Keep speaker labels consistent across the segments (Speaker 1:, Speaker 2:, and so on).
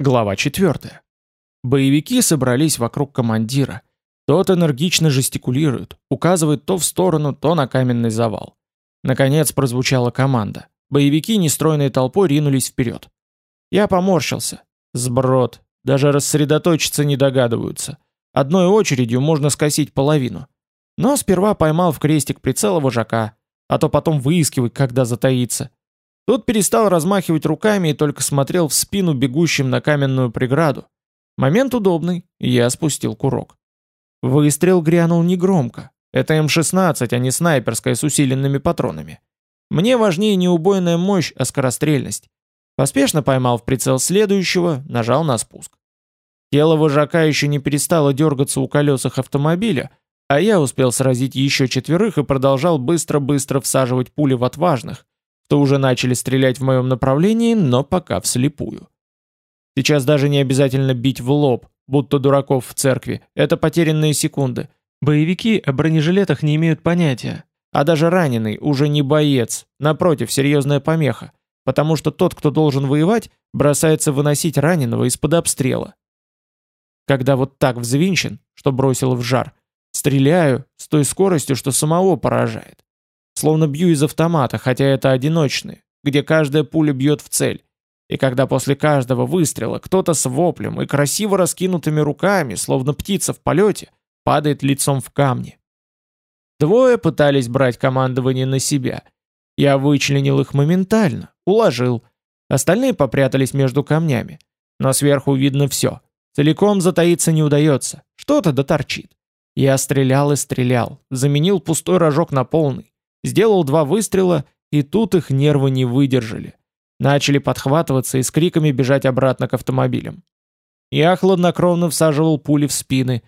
Speaker 1: Глава 4. Боевики собрались вокруг командира. Тот энергично жестикулирует, указывает то в сторону, то на каменный завал. Наконец прозвучала команда. Боевики нестройной толпой ринулись вперед. Я поморщился. Сброд. Даже рассредоточиться не догадываются. Одной очередью можно скосить половину. Но сперва поймал в крестик прицела вожака, а то потом выискивай, когда затаится. Тот перестал размахивать руками и только смотрел в спину бегущим на каменную преграду. Момент удобный, я спустил курок. Выстрел грянул негромко. Это М-16, а не снайперская с усиленными патронами. Мне важнее не убойная мощь, а скорострельность. Поспешно поймал в прицел следующего, нажал на спуск. Тело вожака еще не перестало дергаться у колесах автомобиля, а я успел сразить еще четверых и продолжал быстро-быстро всаживать пули в отважных, то уже начали стрелять в моем направлении, но пока вслепую. Сейчас даже не обязательно бить в лоб, будто дураков в церкви, это потерянные секунды. Боевики о бронежилетах не имеют понятия, а даже раненый уже не боец, напротив, серьезная помеха, потому что тот, кто должен воевать, бросается выносить раненого из-под обстрела. Когда вот так взвинчен, что бросил в жар, стреляю с той скоростью, что самого поражает. Словно бью из автомата, хотя это одиночные, где каждая пуля бьет в цель. И когда после каждого выстрела кто-то с воплем и красиво раскинутыми руками, словно птица в полете, падает лицом в камни. Двое пытались брать командование на себя. Я вычленил их моментально, уложил. Остальные попрятались между камнями. Но сверху видно все. Целиком затаиться не удается. Что-то доторчит. Я стрелял и стрелял. Заменил пустой рожок на полный. Сделал два выстрела, и тут их нервы не выдержали. Начали подхватываться и с криками бежать обратно к автомобилям. Я хладнокровно всаживал пули в спины.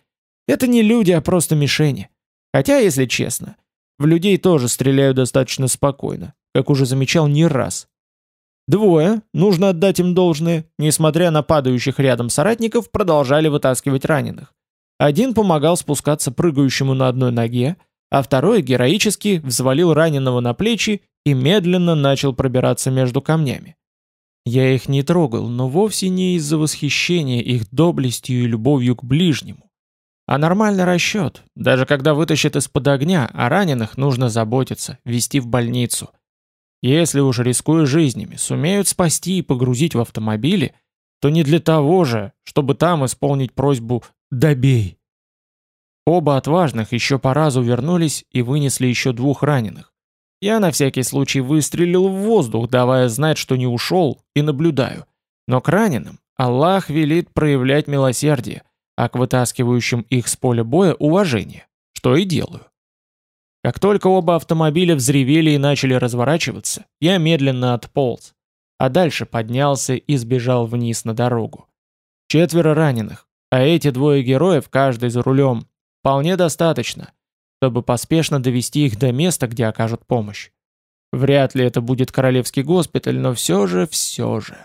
Speaker 1: Это не люди, а просто мишени. Хотя, если честно, в людей тоже стреляю достаточно спокойно, как уже замечал не раз. Двое, нужно отдать им должное, несмотря на падающих рядом соратников, продолжали вытаскивать раненых. Один помогал спускаться прыгающему на одной ноге, а второй героически взвалил раненого на плечи и медленно начал пробираться между камнями. Я их не трогал, но вовсе не из-за восхищения их доблестью и любовью к ближнему. А нормальный расчет, даже когда вытащат из-под огня, о раненых нужно заботиться, вести в больницу. Если уж рискуя жизнями, сумеют спасти и погрузить в автомобили, то не для того же, чтобы там исполнить просьбу «добей». Оба отважных еще по разу вернулись и вынесли еще двух раненых. Я на всякий случай выстрелил в воздух, давая знать, что не ушел, и наблюдаю. Но к раненым Аллах велит проявлять милосердие, а к вытаскивающим их с поля боя уважение, что и делаю. Как только оба автомобиля взревели и начали разворачиваться, я медленно отполз, а дальше поднялся и сбежал вниз на дорогу. Четверо раненых, а эти двое героев, каждый за рулем, Вполне достаточно, чтобы поспешно довести их до места, где окажут помощь. Вряд ли это будет королевский госпиталь, но все же, все же.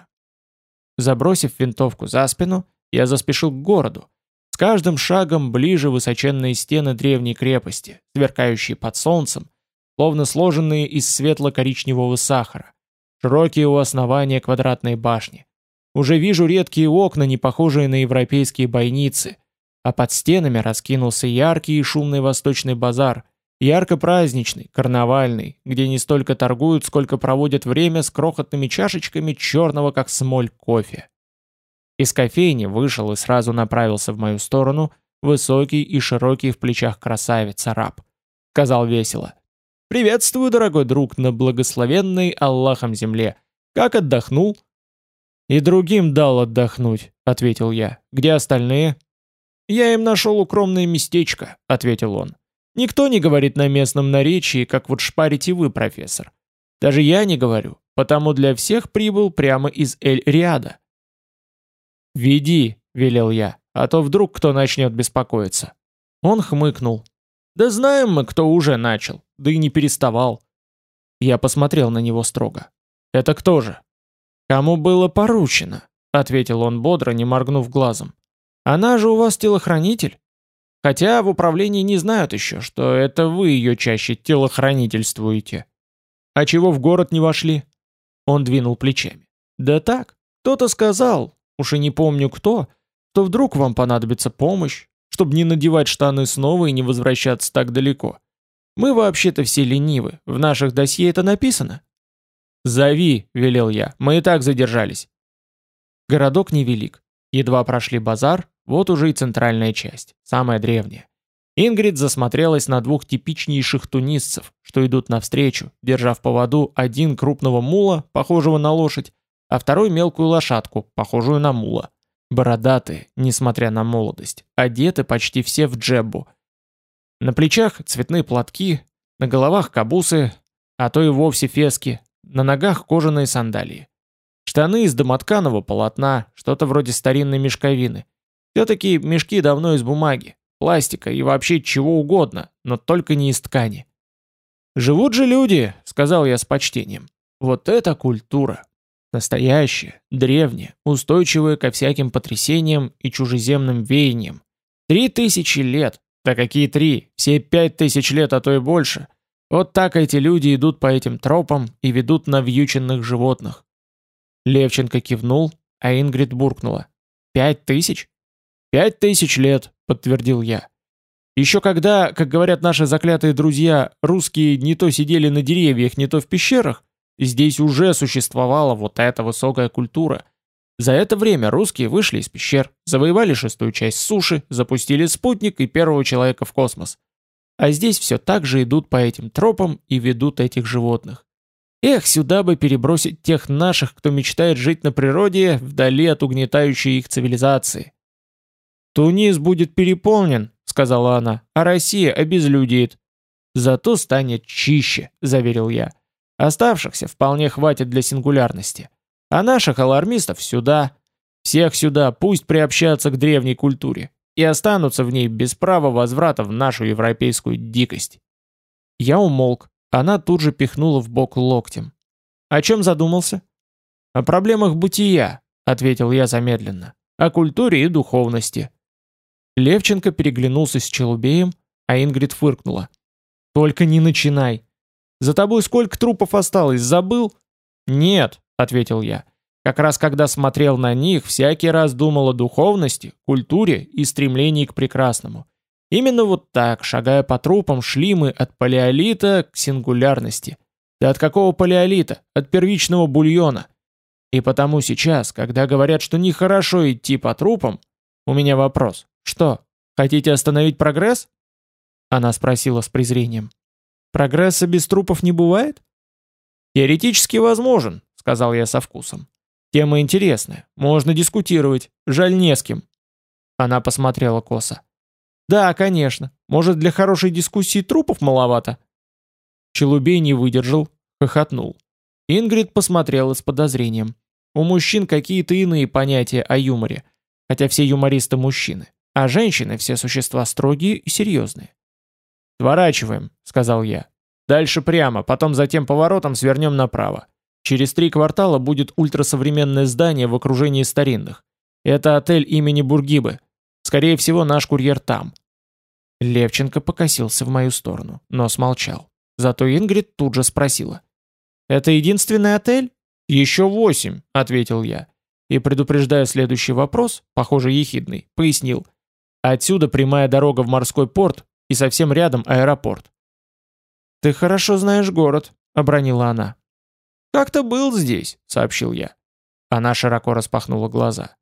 Speaker 1: Забросив винтовку за спину, я заспешил к городу. С каждым шагом ближе высоченные стены древней крепости, сверкающие под солнцем, словно сложенные из светло-коричневого сахара, широкие у основания квадратные башни. Уже вижу редкие окна, не похожие на европейские бойницы, а под стенами раскинулся яркий и шумный восточный базар, ярко-праздничный, карнавальный, где не столько торгуют, сколько проводят время с крохотными чашечками черного как смоль кофе. Из кофейни вышел и сразу направился в мою сторону высокий и широкий в плечах красавец-араб. Сказал весело. «Приветствую, дорогой друг, на благословенной Аллахом земле. Как отдохнул?» «И другим дал отдохнуть», — ответил я. «Где остальные?» «Я им нашел укромное местечко», — ответил он. «Никто не говорит на местном наречии, как вот шпарите вы, профессор. Даже я не говорю, потому для всех прибыл прямо из Эль-Риада». «Веди», — велел я, — «а то вдруг кто начнет беспокоиться». Он хмыкнул. «Да знаем мы, кто уже начал, да и не переставал». Я посмотрел на него строго. «Это кто же?» «Кому было поручено?» — ответил он бодро, не моргнув глазом. Она же у вас телохранитель. Хотя в управлении не знают еще, что это вы ее чаще телохранительствуете. А чего в город не вошли? Он двинул плечами. Да так, кто-то сказал, уж и не помню кто, то вдруг вам понадобится помощь, чтобы не надевать штаны снова и не возвращаться так далеко. Мы вообще-то все ленивы, в наших досье это написано. «Зови», — велел я, — «мы и так задержались». Городок невелик. Едва прошли базар, вот уже и центральная часть, самая древняя. Ингрид засмотрелась на двух типичнейших тунисцев, что идут навстречу, держа в поводу один крупного мула, похожего на лошадь, а второй мелкую лошадку, похожую на мула. Бородатые, несмотря на молодость, одеты почти все в джеббу. На плечах цветные платки, на головах кабусы, а то и вовсе фески, на ногах кожаные сандалии. Штаны из домотканого полотна, что-то вроде старинной мешковины. Все-таки мешки давно из бумаги, пластика и вообще чего угодно, но только не из ткани. «Живут же люди», — сказал я с почтением. «Вот это культура! Настоящая, древняя, устойчивая ко всяким потрясениям и чужеземным веяниям. Три тысячи лет, да какие три, все пять тысяч лет, а то и больше. Вот так эти люди идут по этим тропам и ведут навьюченных животных». Левченко кивнул, а Ингрид буркнула. «Пять тысяч?» «Пять тысяч лет», — подтвердил я. Еще когда, как говорят наши заклятые друзья, русские не то сидели на деревьях, не то в пещерах, здесь уже существовала вот эта высокая культура. За это время русские вышли из пещер, завоевали шестую часть суши, запустили спутник и первого человека в космос. А здесь все так же идут по этим тропам и ведут этих животных. Эх, сюда бы перебросить тех наших, кто мечтает жить на природе, вдали от угнетающей их цивилизации. «Тунис будет переполнен», — сказала она, — «а Россия обезлюдеет». «Зато станет чище», — заверил я. «Оставшихся вполне хватит для сингулярности. А наших алармистов сюда. Всех сюда, пусть приобщаются к древней культуре и останутся в ней без права возврата в нашу европейскую дикость». Я умолк. Она тут же пихнула в бок локтем. «О чем задумался?» «О проблемах бытия», — ответил я замедленно. «О культуре и духовности. Левченко переглянулся с Челубеем, а Ингрид фыркнула. «Только не начинай. За тобой сколько трупов осталось, забыл?» «Нет», — ответил я. «Как раз когда смотрел на них, всякий раз думал о духовности, культуре и стремлении к прекрасному. Именно вот так, шагая по трупам, шли мы от палеолита к сингулярности. Да от какого палеолита? От первичного бульона. И потому сейчас, когда говорят, что нехорошо идти по трупам, у меня вопрос. «Что, хотите остановить прогресс?» Она спросила с презрением. «Прогресса без трупов не бывает?» «Теоретически возможен», — сказал я со вкусом. «Тема интересная, можно дискутировать, жаль не с кем». Она посмотрела косо. «Да, конечно, может для хорошей дискуссии трупов маловато?» Челубей не выдержал, хохотнул. Ингрид посмотрела с подозрением. У мужчин какие-то иные понятия о юморе, хотя все юмористы мужчины. А женщины все существа строгие и серьезные. «Сворачиваем», — сказал я. «Дальше прямо, потом за тем поворотом свернем направо. Через три квартала будет ультрасовременное здание в окружении старинных. Это отель имени Бургибы. Скорее всего, наш курьер там». Левченко покосился в мою сторону, но смолчал. Зато Ингрид тут же спросила. «Это единственный отель?» «Еще восемь», — ответил я. И, предупреждая следующий вопрос, похоже, ехидный, пояснил. Отсюда прямая дорога в морской порт и совсем рядом аэропорт. «Ты хорошо знаешь город», — обронила она. «Как-то был здесь», — сообщил я. Она широко распахнула глаза.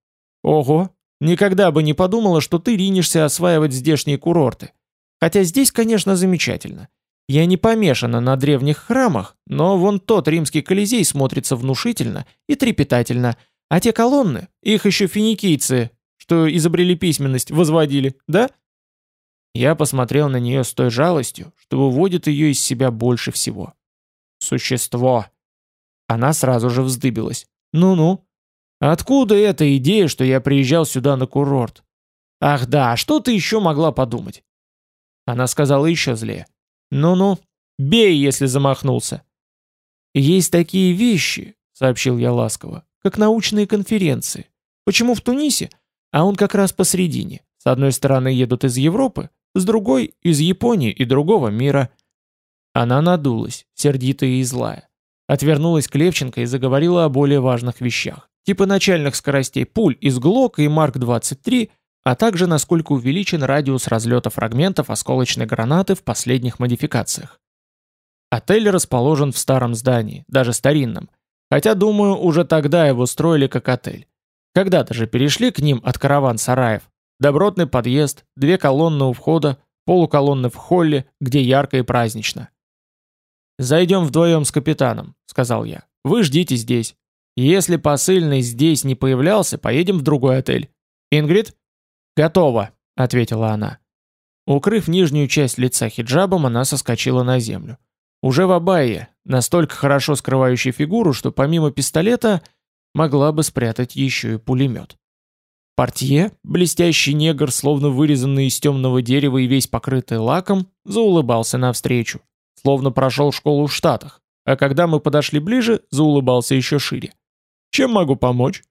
Speaker 1: «Ого, никогда бы не подумала, что ты ринешься осваивать здешние курорты. Хотя здесь, конечно, замечательно. Я не помешана на древних храмах, но вон тот римский колизей смотрится внушительно и трепетательно, а те колонны, их еще финикийцы что изобрели письменность, возводили, да?» Я посмотрел на нее с той жалостью, что выводит ее из себя больше всего. «Существо!» Она сразу же вздыбилась. «Ну-ну. Откуда эта идея, что я приезжал сюда на курорт? Ах да, что ты еще могла подумать?» Она сказала еще злее. «Ну-ну, бей, если замахнулся». «Есть такие вещи», — сообщил я ласково, — «как научные конференции. Почему в Тунисе? А он как раз посередине. С одной стороны едут из Европы, с другой — из Японии и другого мира. Она надулась, сердитая и злая. Отвернулась к Левченко и заговорила о более важных вещах. типа начальных скоростей пуль из Глока и Марк-23, а также насколько увеличен радиус разлета фрагментов осколочной гранаты в последних модификациях. Отель расположен в старом здании, даже старинном, хотя, думаю, уже тогда его строили как отель. Когда-то же перешли к ним от караван-сараев. Добротный подъезд, две колонны у входа, полуколонны в холле, где ярко и празднично. «Зайдем вдвоем с капитаном», — сказал я. «Вы ждите здесь. Если посыльный здесь не появлялся, поедем в другой отель. Ингрид?» «Готово», — ответила она. Укрыв нижнюю часть лица хиджабом, она соскочила на землю. Уже в абайе, настолько хорошо скрывающей фигуру, что помимо пистолета могла бы спрятать еще и пулемет. Портье, блестящий негр, словно вырезанный из темного дерева и весь покрытый лаком, заулыбался навстречу, словно прошел школу в Штатах, а когда мы подошли ближе, заулыбался еще шире. «Чем могу помочь?»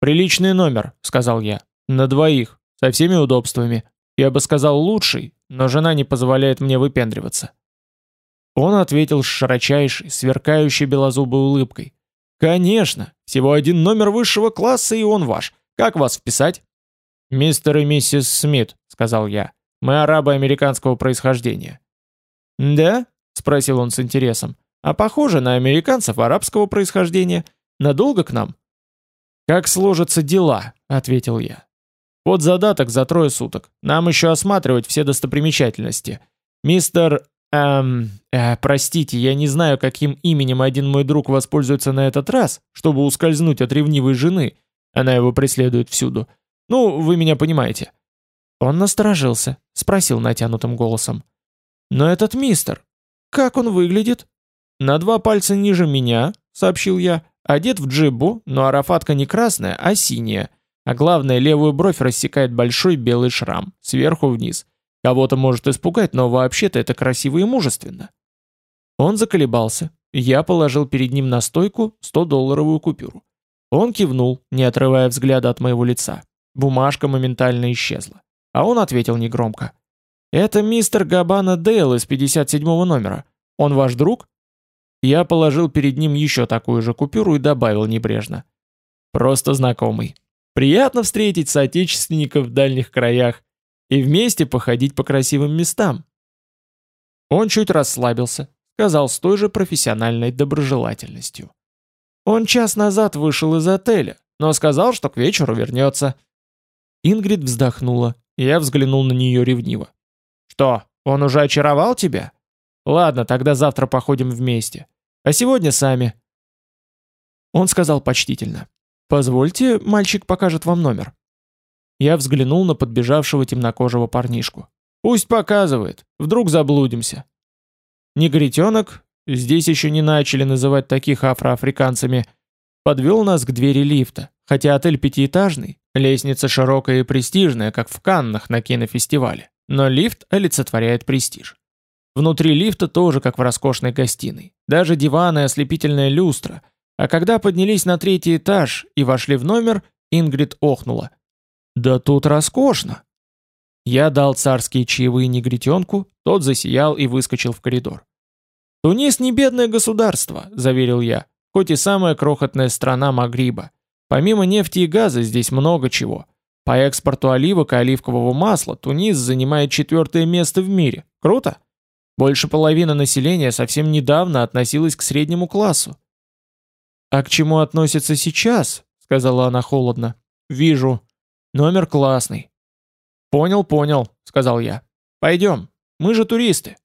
Speaker 1: «Приличный номер», — сказал я, — «на двоих, со всеми удобствами. Я бы сказал лучший, но жена не позволяет мне выпендриваться». Он ответил с широчайшей, сверкающей белозубой улыбкой. «Конечно, всего один номер высшего класса, и он ваш. Как вас вписать?» «Мистер и миссис Смит», — сказал я. «Мы арабы американского происхождения». «Да?» — спросил он с интересом. «А похоже на американцев арабского происхождения. Надолго к нам?» «Как сложатся дела?» — ответил я. «Вот задаток за трое суток. Нам еще осматривать все достопримечательности. Мистер... Эм... Э, простите, я не знаю, каким именем один мой друг воспользуется на этот раз, чтобы ускользнуть от ревнивой жены, она его преследует всюду. Ну, вы меня понимаете». Он насторожился, спросил натянутым голосом. «Но этот мистер, как он выглядит?» «На два пальца ниже меня», — сообщил я, одет в джиббу, но арафатка не красная, а синяя, а главное, левую бровь рассекает большой белый шрам, сверху вниз. Кого-то может испугать, но вообще-то это красиво и мужественно. Он заколебался. Я положил перед ним на стойку 100-долларовую купюру. Он кивнул, не отрывая взгляда от моего лица. Бумажка моментально исчезла. А он ответил негромко. «Это мистер Габана Дейл из 57-го номера. Он ваш друг?» Я положил перед ним еще такую же купюру и добавил небрежно. «Просто знакомый. Приятно встретить соотечественников в дальних краях и вместе походить по красивым местам». Он чуть расслабился, сказал с той же профессиональной доброжелательностью. Он час назад вышел из отеля, но сказал, что к вечеру вернется. Ингрид вздохнула, и я взглянул на нее ревниво. «Что, он уже очаровал тебя? Ладно, тогда завтра походим вместе. А сегодня сами». Он сказал почтительно. «Позвольте, мальчик покажет вам номер». Я взглянул на подбежавшего темнокожего парнишку. «Пусть показывает, вдруг заблудимся». Негритенок, здесь еще не начали называть таких афроафриканцами, подвел нас к двери лифта, хотя отель пятиэтажный, лестница широкая и престижная, как в Каннах на кинофестивале, но лифт олицетворяет престиж. Внутри лифта тоже как в роскошной гостиной, даже диван и ослепительная люстра, а когда поднялись на третий этаж и вошли в номер, Ингрид охнула. «Да тут роскошно!» Я дал царские чаевые негритенку, тот засиял и выскочил в коридор. «Тунис не бедное государство», — заверил я, хоть и самая крохотная страна Магриба. Помимо нефти и газа здесь много чего. По экспорту оливок и оливкового масла Тунис занимает четвертое место в мире. Круто? Больше половины населения совсем недавно относилась к среднему классу. «А к чему относится сейчас?» — сказала она холодно. «Вижу. Номер классный». «Понял, понял», — сказал я. «Пойдем. Мы же туристы».